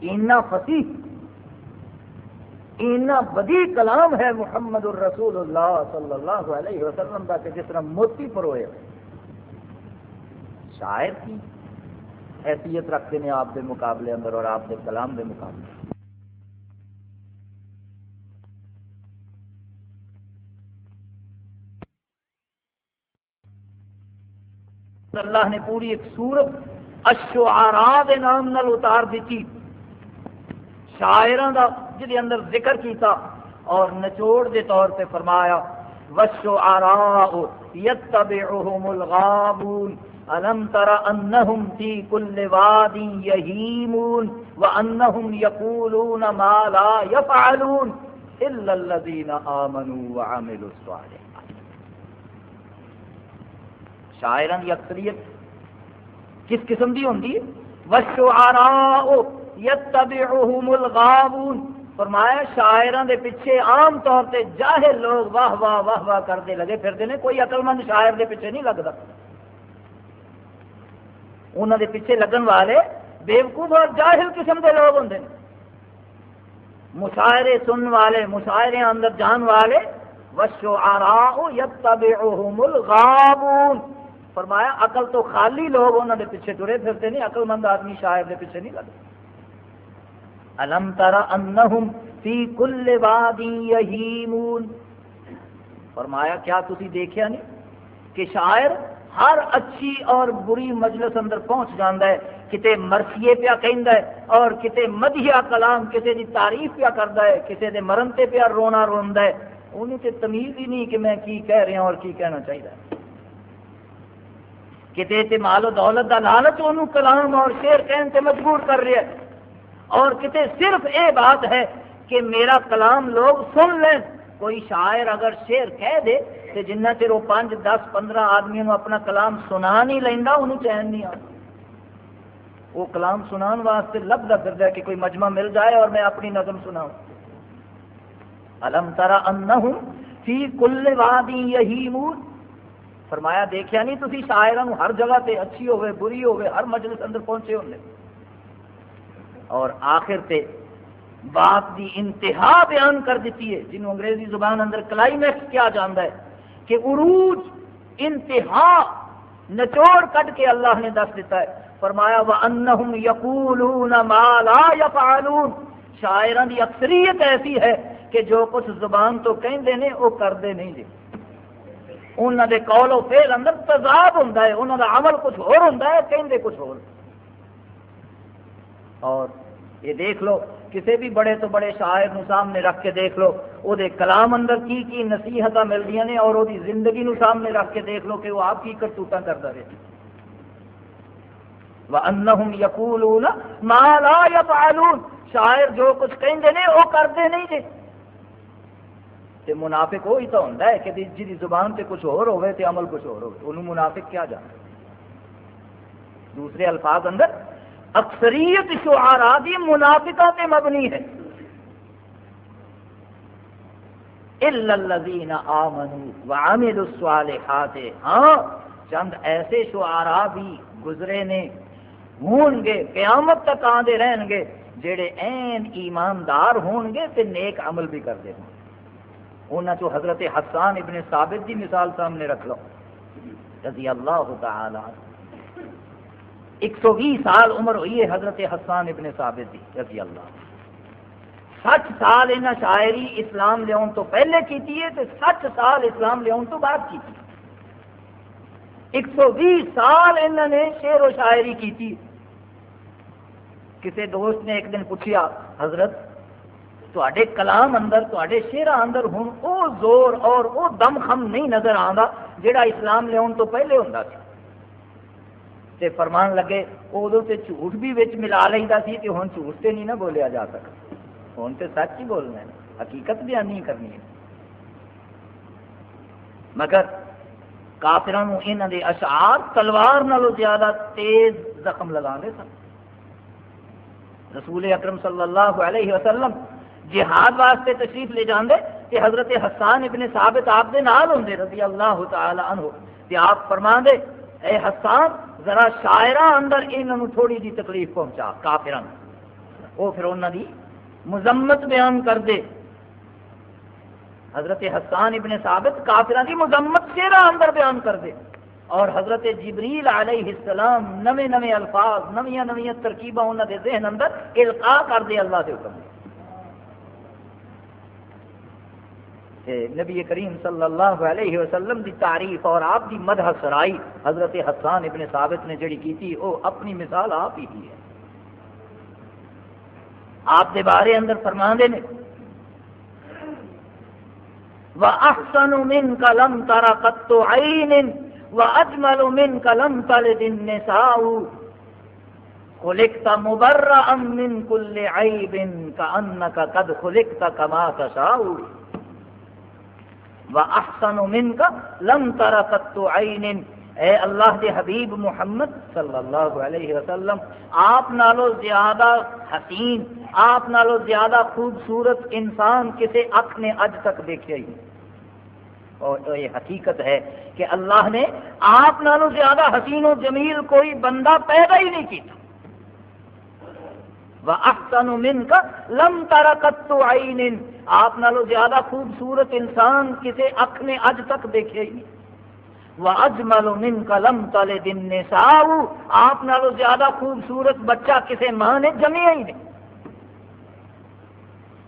A: اینا فصیح اینا بدی کلام ہے محمد الرسول اللہ صلی اللہ علیہ وسلم دا کہ جس طرح موتی پروئے شاعر کی حیثیت رکھتے ہیں آپ دے مقابلے اندر اور آپ دے کلام دے مقابلے۔ اللہ نے پوری ایک سورت اشعراء دے نام نال اتار دیتی۔ شاعراں دا جدے اندر ذکر کیتا اور نچوڑ دے طور پہ فرمایا، والشعراء يتبعهم الغابون ألم تر أنهم في كل واد يهيمون وأنهم يقولون ما لا يفعلون إلا الذين آمنوا وعملوا الصالحات. شاعران کی اکثریت کس قسم دی ہوندی ہے؟ والشعراء يتبعهم الغابون فرمایا شاعروں دے پیچھے عام طور سے جاہل لوگ واہ واہ واہ واہ کرتے لگے پھرتے ہیں کوئی عقل مند شاعر دے پیچھے نہیں لگتا انہوں دے پیچھے لگن والے بےوقوف اور جاہل قسم کے لوگ ہوں مشاعرے سن والے، مشاعرے اندر جان والے وشو الغابون۔ فرمایا، عقل تو خالی لوگ انہوں دے پیچھے ٹرے پھرتے نہیں عقل مند آدمی شاعر دے پیچھے نہیں لگتے الم ترا انہم فی کل وادی یہیمون؟ فرمایا، کیا تسی دیکھیا نہیں کہ شاعر ہر اچھی اور بری مجلس اندر پہنچ جاندہ ہے، کتے مرثیے پیا کہندا ہے اور کتے مدحیہ کلام کسے دی تعریف پیا کردا ہے، کسے دے مرن تے پیا رونا روندا ہے۔ انہوں تے تمیز ہی نہیں کہ میں کی کہہ رہا ہوں اور کی کہنا چاہیے کتے تے مال و دولت دا لالچ انہوں کلام اور شعر کہن تے مجبور کر رہے ہیں اور کتے صرف اے بات ہے کہ میرا کلام لوگ سن لیں۔ کوئی شاعر اگر شعر کہہ دے تو جنہ چر وہ پانچ، دس، پندرہ آدمی اپنا کلام سنا نہیں لینا انہوں چین نہیں آ وہ کلام سنان واسطے لبدا پھر ہے کہ کوئی مجمع مل جائے اور میں اپنی نظم سناؤں۔ الم ترا انہم فی کل وادی یہی مور فرمایا، دیکھیا نہیں تھی شاعروں ہر جگہ تے اچھی ہوئے بری ہوئے ہر مجلس اندر پہنچے ہونے اور آخر تے بات دی انتہا بیان کر دیتی ہے، جنہوں انگریزی زبان اندر کلائمیکس کیا جانتا ہے کہ عروج، انتہا نچوڑ کٹ کے اللہ نے دس دیتا ہے۔ فرمایا، وَأَنَّهُمْ يَقُولُونَ مَا لَا يَفْعَلُونَ۔ شاعران دی اکثریت ایسی ہے کہ جو کچھ زبان تو کہندے نے، وہ کردے نہیں جی۔ انہوں دے قول و فعل اندر تضاد ہوتا ہے انہوں دا عمل کچھ اور ہوتا ہے، کہندے کچھ اور۔ اور یہ دیکھ لو کسی بھی بڑے تو بڑے شاعر نو سامنے رکھ کے دیکھ لو وہ کلام اندر کی کی نصیحت ملتی نے اور وہ زندگی نو سامنے رکھ کے دیکھ لو کہ وہ آپ کی کرتوتا کرتا رہے۔ وَأَنَّهُمْ يَقُولُونَ مَا لَا يَفْعَلُونَ۔ شاعر جو کچھ کہیں نے، وہ کرتے نہیں جی تے منافق وہی تو ہوتا ہے کہ جی دی زبان سے کچھ اور ہوئے تے عمل کچھ اور ہوئے انہوں منافق کیا جانا دوسرے الفاظ اندر اکثریت شعراء دی منافقہ پہ مبنی ہے۔ الذین آمنوا وعملوا الصالحات ہاں چند ایسے شعراء بھی گزرے نے ہون گے، قیامت تک آدھے رہن گے، جڑے این ایماندار ہون گے تے نیک عمل بھی کرتے ہوں۔ انہاں چو حضرت حسان ابن ثابت دی مثال سامنے رکھ لو۔ رضی اللہ تعالی عنہ۔ ایک سو بھی سال عمر ہوئی ہے حضرت حسان ابن ثابت دی رضی اللہ سچ سال انہیں شاعری اسلام لیا تو پہلے کیتی ہے تو سچ سال اسلام لیا تو بعد کی ایک سو بھی سال انہوں نے شعر و شاعری کی کسی دوست نے ایک دن پوچھا حضرت تے کلام اندر تے شیرا اندر ہوں وہ زور اور وہ دم خم نہیں نظر آتا جہاں اسلام لیا تو پہلے ہوں تے فرمان لگے ادو تے جھوٹ بھی بچ ملا لینا سی کہ ہوں جھوٹ سے نہیں نہ بولیا جا سکتا ہوں تے سچ ہی بولنا ہے حقیقت بیان نہیں کرنی ہے۔ مگر کافران یہاں دے اشعار تلوار نالو زیادہ تیز زخم لگا دے سن۔ رسول اکرم صلی اللہ علیہ وسلم جہاد واسطے تشریف لے جاندے کہ حضرت حسان ابن ثابت آپ دے نال ہوں رضی اللہ تعالی عنہ، تے آپ فرما دے اے حسان ذرا شاعرہ اندر انہوں تھوڑی جی تکلیف پہنچا کافران وہ پھر انہوں دی مذمت بیان کر دے۔ حضرت حسان ابن ثابت کافران دی مذمت چہرہ اندر بیان کر دے۔ اور حضرت جبریل علیہ السلام نوے نوے الفاظ، نویاں نویاں ترکیبہ انہوں دے ذہن اندر القاع کر دے اللہ دے حکم دے نبی کریم صلی اللہ علیہ وسلم دی تعریف اور آپ دی مدح سرائی حضرت حسان ابن ثابت نے جڑی کی تھی وہ اپنی مثال آپ ہی ہے۔ آپ دے بارے اندر فرما دے نے، وَأَحْسَنُ مِنْكَ لَمْ تَرَ قَطُّ عَيْنٍ وَأَجْمَلُ مِنْكَ لَمْ تَلِدِ النِّسَاءُ۔ خُلِقْتَ مُبَرَّأً مِنْ كُلِّ عَيْبٍ كَأَنَّكَ قَدْ خُلِقْتَ كَمَا تَشَاءُ۔ وَأَحْسَنُ مِنْكَ لَمْ تَرَ قَطُّ عَيْنٍ۔ اے اللہ دے حبیب محمد صلی اللہ علیہ وسلم، آپ نالو زیادہ حسین، آپ نالو زیادہ خوبصورت انسان کسی اک نے اج تک دیکھے ہی اور یہ حقیقت ہے کہ اللہ نے آپ نالو زیادہ حسین و جمیل کوئی بندہ پیدا ہی نہیں کیتا۔ کیا وَأَحْسَنُ مِنْكَ لَمْ تَرَكَتُّ عَيْنٍ۔ آپ نالو زیادہ خوبصورت انسان کسی اک نے اج تک دیکھے ہی۔ نہیں وَأَجْمَلُ مِنْكَ لَمْ تَلِدِ النِّسَاءُ۔ آپ نالو زیادہ خوبصورت بچہ کسے ماں نے جمیا ہی نہیں۔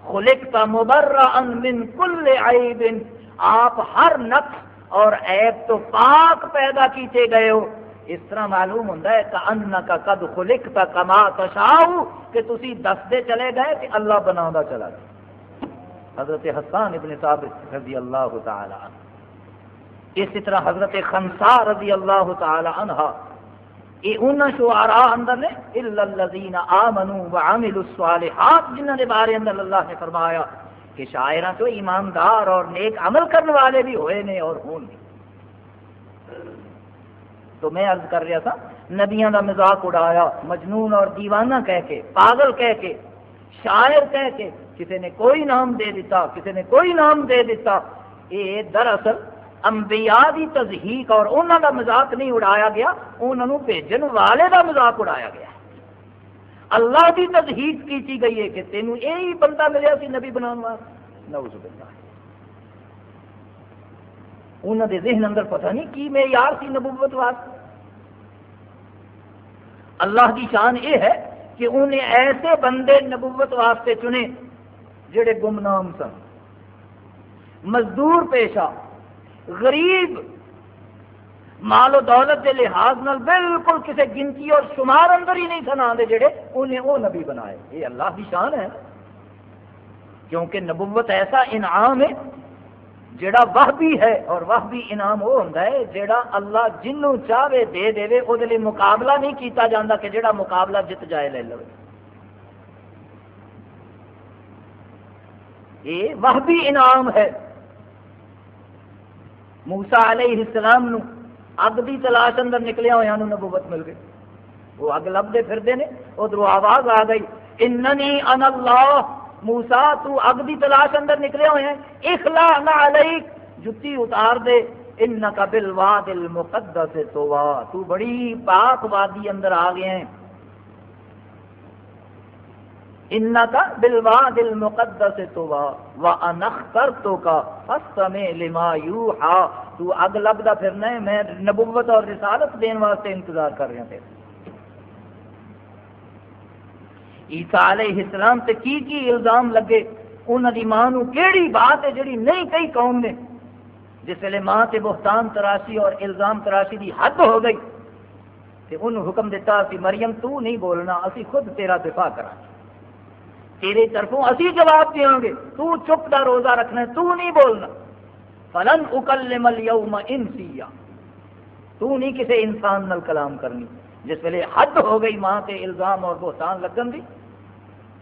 A: خلقت مبرعا من کل عیب آپ ہر نقص اور عیب تو پاک پیدا کیتے گئے ہو۔ اس طرح معلوم ہوتا ہے کہ ان کا قد خلقت کما تشاؤ کہ تسی دستے چلے گئے کہ اللہ بنا چلا گیا۔ حضرت حسان ابن ثابت رضی اللہ تعالی عنہ۔ اسی طرح حضرت خنسا رضی اللہ تعالی عنہ۔ یہ ان شعراء اندر نے، الا الذين امنوا وعملوا الصالحات، جنہاں دے بارے اندر اللہ نے فرمایا کہ شاعراں تو ایماندار اور نیک عمل کرنے والے بھی ہوئے نے اور ہون بھی تو میں عرض کر رہا تھا، نبیاں دا مذاق اڑایا، مجنون اور دیوانہ کہہ کے، پاگل کہہ کے، شاعر کہہ کے، کسی نے کوئی نام دے دیتا، کسی نے کوئی نام دے دیتا۔ یہ دراصل، انبیاء دی تزہیق اور انہوں دا مذاق نہیں اڑایا گیا انہوں نے بھیجن والے دا مذاق اڑایا گیا۔ اللہ دی تزہیق کی گئی ہے کہ تینوں یہی بندہ ملیا سی نبی بنا نوز باللہ۔ انہوں دے ذہن اندر پتہ نہیں کی میں یار سی نبوت واسطے۔ اللہ کی شان یہ ہے کہ انہیں ایسے بندے نبوت واسطے چنے جڑے گمنام سن۔ مزدور پیشہ، غریب، مال و دولت کے لحاظ نال بالکل کسی گنتی اور شمار اندر ہی نہیں سنا دے جڑے انہیں وہ نبی بنائے۔ یہ اللہ کی شان ہے۔ کیونکہ نبوت ایسا انعام ہے جڑا وہ بھی ہے اور وہ بھی انعام وہ ہوتا ہے جڑا اللہ جنوں چاہے دے دے وہ مقابلہ نہیں کیتا جاتا کہ جڑا مقابلہ جت جائے لے لو۔ یہ وہ بھی انعام ہے۔ موسا علیہ السلام نو اگ کی تلاش اندر نکلیا ہوا نبوت مل گئی۔ وہ اگ لبتے پھرتے ہیں ادھر آواز آ گئی۔ اننی ان اللہ موسا تو اگ کی تلاش اندر نکلے ہوئے ہیں۔ اخلا نہ علیک، جتی اتار دے۔ ان کا بالواد المقدس تو تو بڑی پاک وادی اندر آ گئے ہیں۔ ان کا بلوا دل مقدس تو انختر تو کا لما یو ہا تو اگ لبدا پھرنا ہے۔ میں نبوت اور رسالت دین واسطے انتظار کر رہا تھے عیسیٰ علیہ السلام تے کی کی الزام لگے؟ انہوں دی ماں نو کیڑی بات ہے جڑی نہیں کئی قوم نے؟ جس ویلے ماں تے بہتان تراشی اور الزام تراشی دی حد ہو گئی، تے انہوں حکم دیتا کہ مریم تو نہیں بولنا، اسی خود تیرا دفاع کرا تیرے طرفوں اسی جواب دیا گے، تو چپ کا روزہ رکھنا تو نہیں بولنا۔ فلن اکل مل انسیا تو نہیں کسی انسان نل کلام کرنی۔ جس ویلے حد ہو گئی ماں تے الزام اور بہتان لگن دی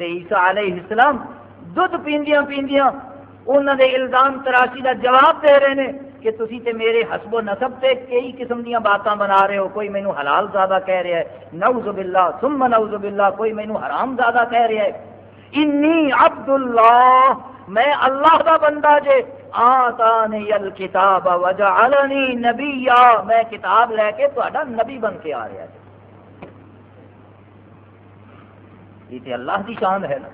A: تے عیسیٰ علیہ السلام دودھ پیندیاں پیندیاں انہوں نے الزام تراشی کا جواب دے رہے ہیں کہ تسی تے میرے حسب و نصب تے کئی قسم دیا باتاں بنا رہے ہو، کوئی مینو حلال زیادہ کہہ رہا ہے، نعوذ باللہ، ثم نعوذ باللہ، کوئی مینو حرام زیادہ کہہ رہا ہے۔ انی عبد اللہ میں اللہ کا بندہ جے، آتانی الکتاب وجعلنی نبیا، میں کتاب لے کے تہاڈا نبی بن کے آ رہا ہے یہ تے اللہ کی شان ہے نا۔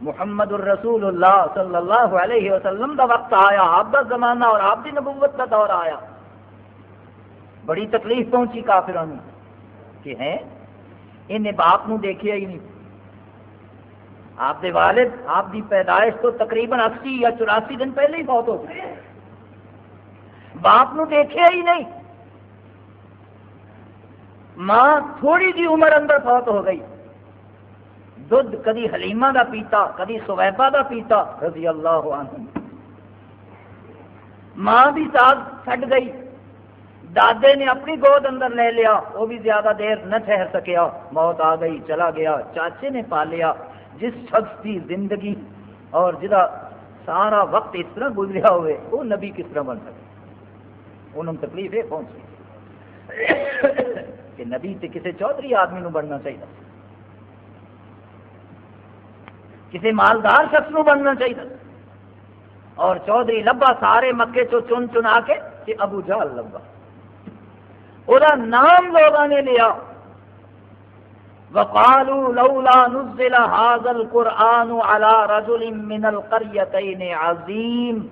A: محمد الرسول اللہ صلی اللہ علیہ وسلم دا وقت آیا، آپ دا زمانہ اور آپ دی نبوت کا دور آیا۔ بڑی تکلیف پہنچی کافران کہ ہیں، انہیں باپ نو دیکھے ہی نہیں۔ آپ کے والد، آپ کی پیدائش تو تقریباً اسی یا چوراسی دن پہلے ہی بہت ہو گئے۔ باپ نو دیکھے ہی نہیں۔ ماں تھوڑی جی عمر اندر فوت ہو گئی۔ دھد کدی حلیمہ دا پیتا، کدی سویبا دا پیتا، رضی اللہ عنہ۔ ماں بھی ساگ چھٹ گئی۔ دادے نے اپنی گود اندر لے لیا، وہ بھی زیادہ دیر نہ ٹھہر سکیا۔ موت آ گئی، چلا گیا، چاچے نے پالیا جس شخص کی زندگی اور جہاں سارا وقت اس طرح گزریا ہوئے، وہ نبی کس طرح بن سکے؟ انہوں تکلیف یہ پہنچی کہ نبی تے کسی چودھری آدمی نو بننا چاہیے۔ کسی مالدار شخص نو بننا چاہیے۔ اور چودھری لبا سارے مکے چو چن چنا کے کہ ابو جال لبا۔ وہ نام لوگوں نے لیا۔ وقالوا لولا نزل هذا القرآن على رجل من القريتين عظيم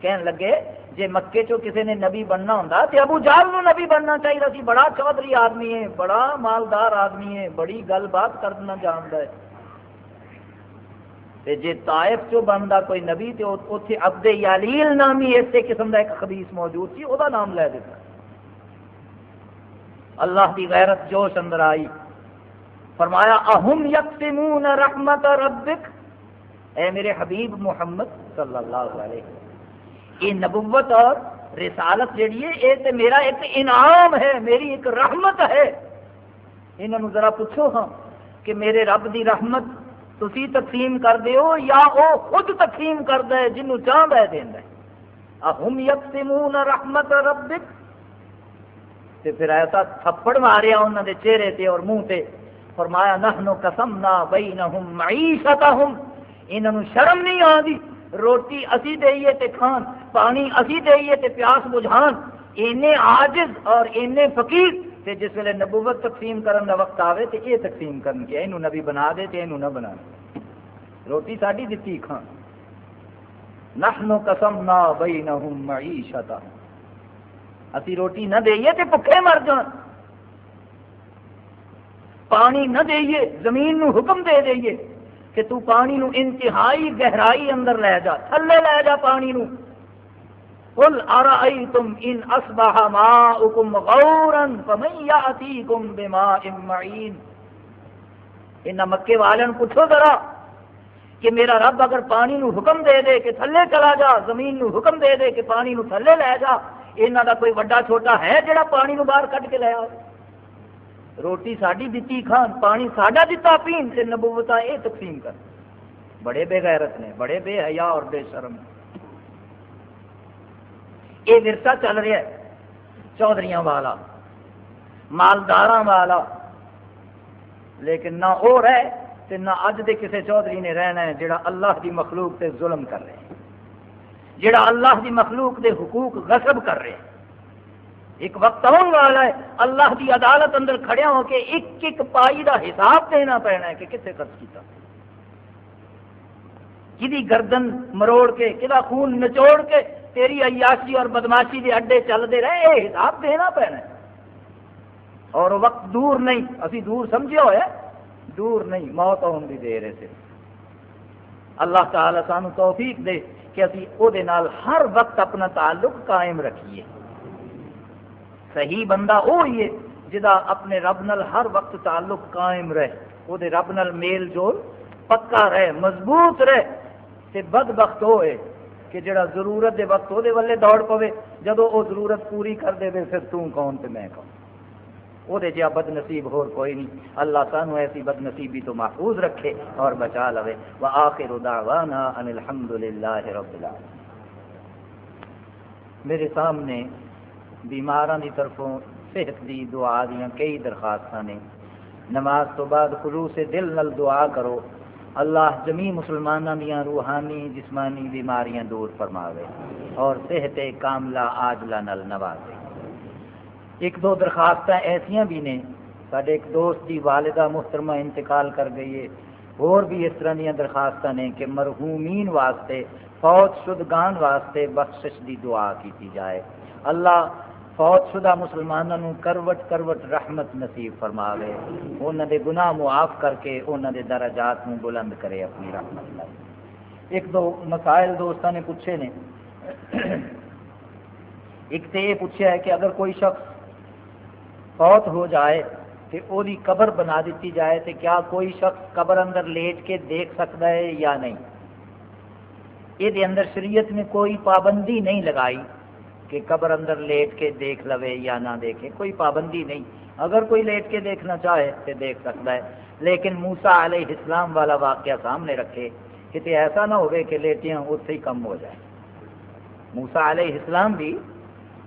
A: کہنے لگے، جے مکے چو کسی نے نبی بننا ہوں تو ابو جال نو نبی بننا چاہیے سی۔ بڑا چودھری آدمی ہے، بڑا مالدار آدمی ہے، بڑی گل بات کرنا جانتا ہے۔ تے جے طائف چو بنتا کوئی نبی تو اتنے عبد یالیل نامی اسی قسم کا ایک خبیص موجود سی وہ نام لے دیتا۔ اللہ کی غیرت جوش اندر آئی۔ فرمایا، اہم یکسمون رحمت ربک؟ اے میرے حبیب محمد صلی اللہ علیہ وسلم، یہ نبوت اور رسالت جیڑی ہے، یہ تو میرا ایک انعام ہے، میری ایک رحمت ہے۔ انہوں ذرا پوچھو ہاں کہ میرے رب دی رحمت تسی تقسیم کر دیو یا وہ خود تقسیم کر دے جنوں چاہ بہ دینا اہم یکسمون رحمت ربک۔ تے پھر ایسا تھپڑ ماریا انہوں دے چہرے تے اور منہ تے۔ فرمایا، نحنو قسمنا بینہم معیشتہم۔ انہوں شرم نہیں آدی روٹی اسی دئیے تے کھان، پانی اسی دئیے تے پیاس بجھان۔ اینے عاجز اور اینے فقیر۔ تے جس ویلے نبوت تقسیم کرن دا وقت آوے تے یہ تقسیم کرن کے، اینو نبی بنا دے تے اینو نہ بنا دے۔ روٹی ساڈی دتی کھان۔ نحنو قسمنا بینہم معیشتہم اسی روٹی نہ دئیے تے بھکے مر جان۔ پانی نہ دئیے، زمین نو حکم دے دئیے کہ تو پانی نو انتہائی گہرائی اندر لے جا، تھلے لے جا پانی نو۔ قل ارائیتم ان اصبح ماؤکم غورا فمن یاتیکم بماء معین ان مکے والوں پوچھو ذرا کہ میرا رب اگر پانی نو حکم دے دے کہ تھلے چلا جا، زمین نو حکم دے دے کہ پانی نو تھلے لے جا یہاں کا کوئی وڈا چھوٹا ہے جڑا پانی نو باہر کٹ کے لے لیا روٹی ساری دیتی کھان، پانی ساڈا دتا پین سے نبوت یہ تقسیم کر۔ بڑے بے غیرت نے، بڑے بے حیا اور بے شرم نے۔ یہ ورسا چل رہا ہے چودھری والا مالدار والا۔ لیکن نہ وہ رہے نہ اج دے کسے چودھری نے رہنا ہے، جڑا اللہ دی مخلوق تے ظلم کر رہے ہیں۔ جڑا اللہ دی مخلوق دے حقوق غصب کر رہے ایک وقت آن والا ہے، اللہ دی عدالت اندر کھڑیا ہو کے ایک ایک پائی دا حساب دینا پینا ہے کہ کتنے خرچ کیتا۔ کدی گردن مروڑ کے کدا خون نچوڑ کے تیری عیاشی اور بدماشی دے اڈے چلتے رہے، یہ حساب دینا پینا اور وقت دور نہیں ابھی دور سمجھے ہوئے؟ دور نہیں، موت آن کی دیر ہے اللہ تعالی سانو توفیق دے کہ ابھی وہ ہر وقت اپنا تعلق قائم رکھیے۔ صحیح بندہ وہی ہے جا اپنے رب نال ہر وقت تعلق قائم رہے۔ وہ رب نال میل جول پکا رہے، مضبوط رہے، تے بد بخت ہوئے۔ کہ جڑا ضرورت دے وقت وہ ولے دوڑ پوے، جدو وہ ضرورت پوری کر دے پھر تو کون تے میں کون؟ وہ جہاں بد نصیب ہو کوئی نہیں۔ اللہ سانو ایسی بد نصیبی تو محفوظ رکھے اور بچا لے وہ آخر دعوانا ان الحمد للہ رب العالمین۔ میرے سامنے بیماروں کی طرفوں صحت دی دعا دیا کئی درخواست نے۔ نماز تو بعد خلوص سے دل نل دعا کرو۔ اللہ جمی مسلمانوں دیا روحانی، جسمانی بیماریاں دور فرماوے اور صحت کاملہ آجلا نل نوازے۔ ایک دو درخواست ایسا بھی نے سارے ایک دوست کی والدہ محترمہ انتقال کر گئی ہے۔ اور بھی اس طرح دیا درخواست نے کہ مرحومین واسطے، فوج شدگان واسطے بخشش دی دعا کی جائے۔ اللہ فوج شدہ مسلمانوں کروٹ کروٹ رحمت نصیب فرماوے۔ انہوں دے گناہ معاف کر کے انہوں دے درجات نو بلند کرے اپنی رحمت لائے ایک دو مسائل دوستوں نے پوچھے نے۔ ایک تو یہ پوچھا ہے کہ اگر کوئی شخص فوت ہو جائے کہ وہ قبر بنا دیتی جائے تو کیا کوئی شخص قبر اندر لیٹ کے دیکھ سکتا ہے یا نہیں؟ یہ اندر شریعت نے کوئی پابندی نہیں لگائی۔ کہ قبر اندر لیٹ کے دیکھ لوے یا نہ دیکھے، کوئی پابندی نہیں۔ اگر کوئی لیٹ کے دیکھنا چاہے تو دیکھ سکتا ہے۔ لیکن موسا علیہ السلام والا واقعہ سامنے رکھے کتنے ایسا نہ ہوئے کہ لیٹیاں اتنے ہی کم ہو جائے موسا علیہ السلام بھی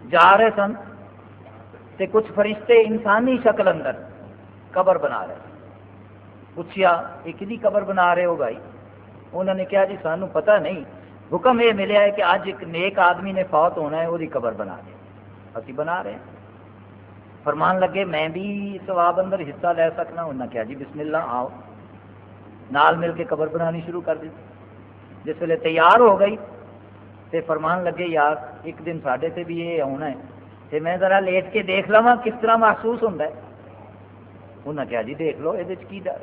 A: جا رہے سن تے کچھ فرشتے انسانی شکل اندر قبر بنا رہے پوچھیا، یہ کدی قبر بنا رہے ہو بھائی؟ انہوں نے کہا جی سانو پتہ نہیں حکم یہ ملیا ہے کہ اج ایک نیک آدمی نے فوت ہونا ہے، وہی قبر بنا دے اسی بنا رہے ہیں۔ فرمان لگے، میں بھی سواب اندر حصہ لے سکنا۔ انہوں نے کہا جی بسم اللہ، آؤ۔ نال مل کے قبر بنانی شروع کر دی۔ جس ویلے تیار ہو گئی تو فرمان لگے، یار، ایک دن ساڈے سے بھی یہ آنا ہے۔ تو میں ذرا لیٹ کے دیکھ لوا کس طرح محسوس ہوتا ہے۔ انہوں کہا جی دیکھ لو یہ کی ڈر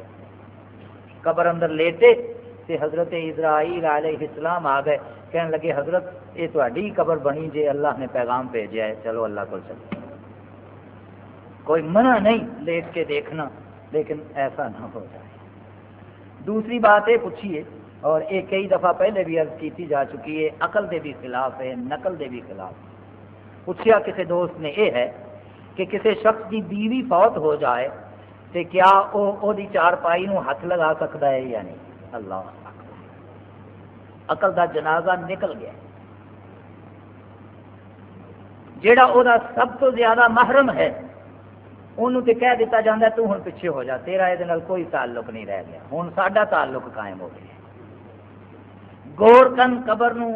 A: قبر اندر لیٹے تے حضرت اسرائیل علیہ السلام آ گئے۔ کہنے لگے، حضرت، یہ تھی قبر بنی جے، اللہ نے پیغام بھیجا ہے، چلو اللہ کو چلو۔ کوئی منع نہیں لیٹ کے دیکھنا، لیکن ایسا نہ ہو جائے۔ دوسری بات یہ پوچھیے، اور یہ کئی دفعہ پہلے بھی عرض کی جا چکی ہے، عقل دے بھی خلاف ہے، نقل دے بھی خلاف پوچھیا کسی دوست نے یہ ہے کہ کسی شخص کی بیوی فوت ہو جائے تو کیا وہ چار پائی ہاتھ لگا سکتا ہے یا نہیں؟ اللہ۔ عقل دا جنازہ نکل گیا۔ جڑا وہ سب تو زیادہ محرم ہے انہوں تو کہہ دیتا جاتا ہے، تو ہوں پیچھے ہو جا، تیرا یہ کوئی تعلق نہیں رہ گیا۔ ہوں سڈا تعلق قائم ہو گیا۔ گور کن قبر نو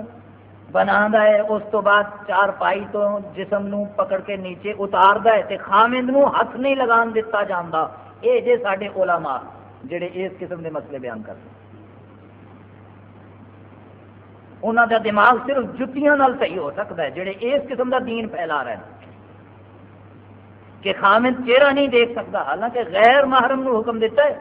A: بنا ہے، اس تو بعد چار پائی تو جسم نو پکڑ کے نیچے اتار ہے، تے خامد نو ہاتھ نہیں لگان دیتا جانا یہ جے سارے علماء جڑے اس قسم دے مسئلے بیان کرتے انہوں کا دماغ صرف جتیاں نال صحیح ہو سکتا ہے، جڑے اس قسم دا دین پھیلا رہے ہیں۔ کہ خامد چہرہ نہیں دیکھ سکتا، حالانکہ غیر محرم نو حکم دیتا ہے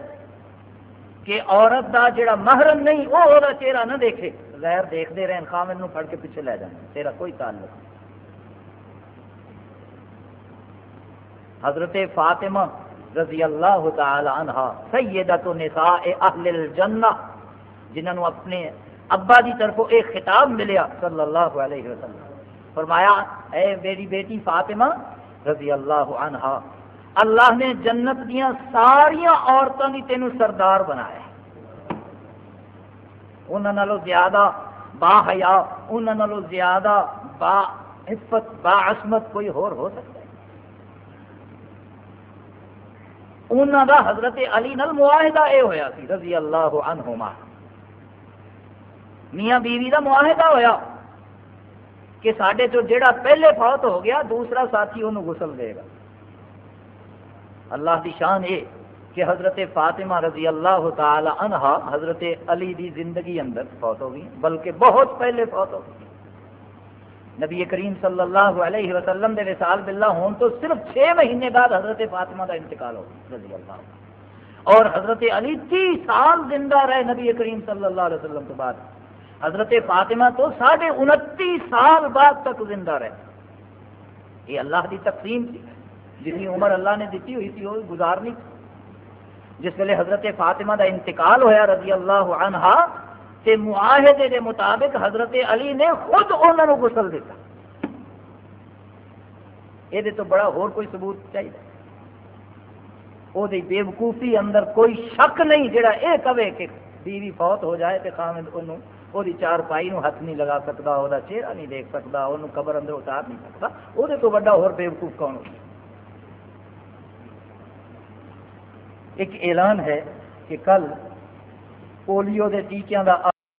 A: کہ عورت دا جڑا محرم نہیں، وہ وہ چہرہ نہ دیکھے۔ غیر دیکھتے رہے خامد نو پڑھ کے پیچھے لے جانا، تیرا کوئی تعلق نہیں۔ حضرت فاطمہ رضی اللہ تعالی عنہ سیدت نساء اہل الجنہ جنہوں اپنے ابا دی طرف ایک خطاب ملیا صلی اللہ علیہ وسلم۔ فرمایا، اے میری بیٹی فاطمہ رضی اللہ عنہ اللہ نے جنت دیا ساریا عورتوں کی تینوں سردار بنایا۔ انہوں زیادہ با حیا انہوں زیادہ با حفت با عصمت کوئی ہور ہو سکتا ہے۔ انہوں دا حضرت علی نل معاہدہ اے ہویا سی، رضی اللہ عنہما۔ میاں بیوی دا معاہدہ ہویا کہ سڈے چ جڑا پہلے فوت ہو گیا، دوسرا ساتھی انہوں غسل دے گا۔ اللہ دی شان یہ کہ حضرت فاطمہ رضی اللہ تعالی عنہ حضرت علی دی زندگی اندر فوت ہو گئی، بلکہ بہت پہلے فوت ہو گئی۔ نبی کریم صلی اللہ علیہ وسلم دے وصال باللہ ہون تو صرف چھ مہینے بعد حضرت فاطمہ کا انتقال ہو رضی اللہ اور حضرت علی تیس سال زندہ رہے نبی کریم صلی اللہ علیہ وسلم کے بعد۔ حضرت فاطمہ تو ساڑھے انتیس سال بعد تک زندہ رہے۔ یہ اللہ کی تقسیم تھی۔ جتنی عمر اللہ نے دیتی ہوئی تھی، وہ گزارنی تھی۔ جس ویلے حضرت فاطمہ دا انتقال ہویا رضی اللہ عنہا، تے معاہدے دے مطابق حضرت علی نے خود انہوں نے غسل دیتا یہ تو بڑا اور کوئی ثبوت چاہیے وہ بے وقوفی اندر کوئی شک نہیں، جڑا یہ کہے کہ بیوی فوت ہو جائے تو خامد انہوں وہ چار پائی نو ہاتھ نہیں لگا سکتا وہ چہرہ نہیں دیکھ سکتا وہ قبر اندر اتار نہیں سکتا وہ تو وا ہو کون ہو ایک اعلان ہے کہ کل پولیو کے ٹیکیاں کا